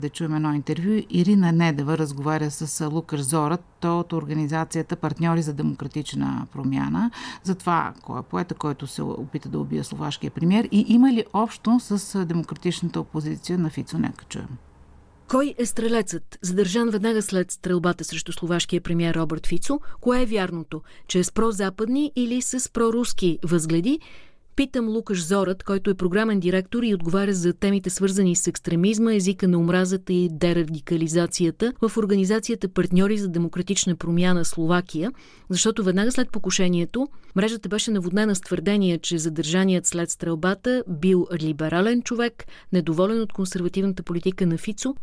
Да чуем едно интервю. Ирина Недева разговаря с Лукаш Зорът, той от организацията Партньори за демократична промяна, за това кой е поета, който се опита да убие словашкия премьер и има ли общо с демократичната опозиция на Фицо. Нека чуем. Кой е стрелецът, задържан веднага след стрелбата срещу словашкия премьер Робърт Фицо? Кое е вярното? Че е с прозападни или с проруски възгледи? Питам Лукаш Зорът, който е програмен директор и отговаря за темите свързани с екстремизма, езика на омразата и дерадикализацията в организацията Партньори за демократична промяна Словакия, защото веднага след покушението мрежата беше наводнена с твърдение, че задържаният след стрелбата бил либерален човек, недоволен от консервативната политика на Фицо.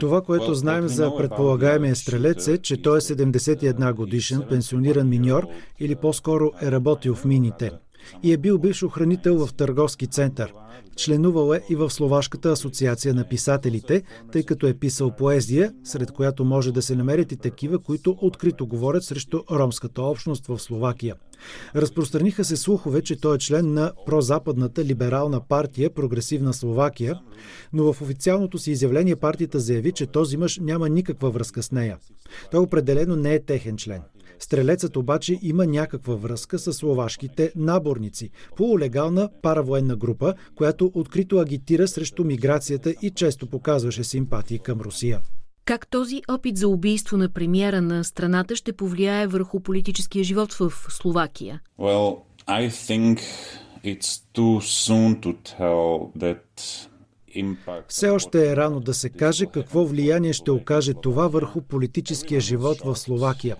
Това, което знаем за предполагаемия стрелец е, че той е 71 годишен, пенсиониран миньор, или по-скоро е работил в мините и е бил бивш охранител в търговски център. Членувал е и в Словашката асоциация на писателите, тъй като е писал поезия, сред която може да се намерят и такива, които открито говорят срещу ромската общност в Словакия. Разпространиха се слухове, че той е член на прозападната либерална партия Прогресивна Словакия, но в официалното си изявление партията заяви, че този мъж няма никаква връзка с нея. Той определено не е техен член. Стрелецът обаче има някаква връзка с словашките наборници, полулегална паравоенна група, която открито агитира срещу миграцията и често показваше симпатии към Русия. Как този опит за убийство на премиера на страната ще повлияе върху политическия живот в Словакия? Well, I think it's too soon to tell that все още е рано да се каже какво влияние ще окаже това върху политическия живот в Словакия.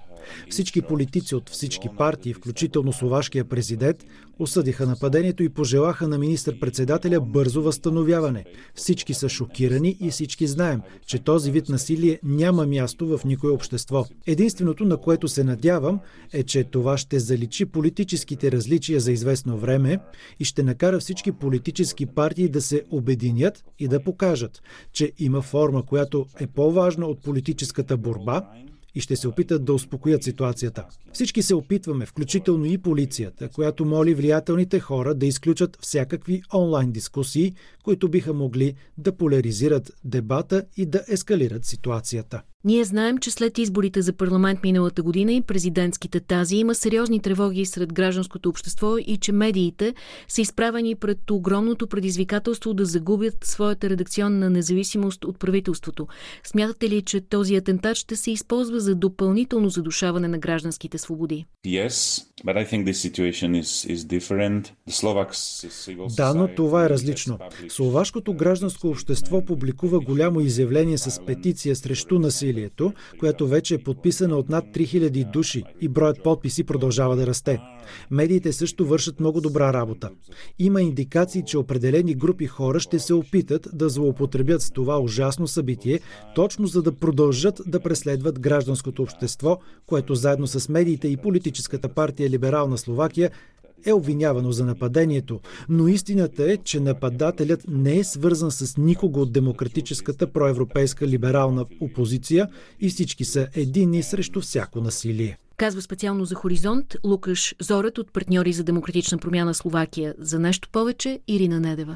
Всички политици от всички партии, включително словашкия президент, осъдиха нападението и пожелаха на министър-председателя бързо възстановяване. Всички са шокирани и всички знаем, че този вид насилие няма място в никое общество. Единственото, на което се надявам, е, че това ще заличи политическите различия за известно време и ще накара всички политически партии да се обединят и да покажат, че има форма, която е по-важна от политическата борба и ще се опитат да успокоят ситуацията. Всички се опитваме, включително и полицията, която моли влиятелните хора да изключат всякакви онлайн дискусии, които биха могли да поляризират дебата и да ескалират ситуацията. Ние знаем, че след изборите за парламент миналата година и президентските тази има сериозни тревоги сред гражданското общество и че медиите са изправени пред огромното предизвикателство да загубят своята редакционна независимост от правителството. Смятате ли, че този атентат ще се използва за допълнително задушаване на гражданските свободи? Yes, да, но това е различно. Словашкото гражданско общество публикува голямо изявление с петиция срещу насилие насилието, която вече е подписана от над 3000 души и броят подписи продължава да расте. Медиите също вършат много добра работа. Има индикации, че определени групи хора ще се опитат да злоупотребят с това ужасно събитие, точно за да продължат да преследват гражданското общество, което заедно с медиите и политическата партия Либерална Словакия е обвинявано за нападението, но истината е, че нападателят не е свързан с никого от демократическата проевропейска либерална опозиция и всички са едини срещу всяко насилие. Казва специално за Хоризонт Лукаш Зорът от партньори за демократична промяна Словакия. За нещо повече Ирина Недева.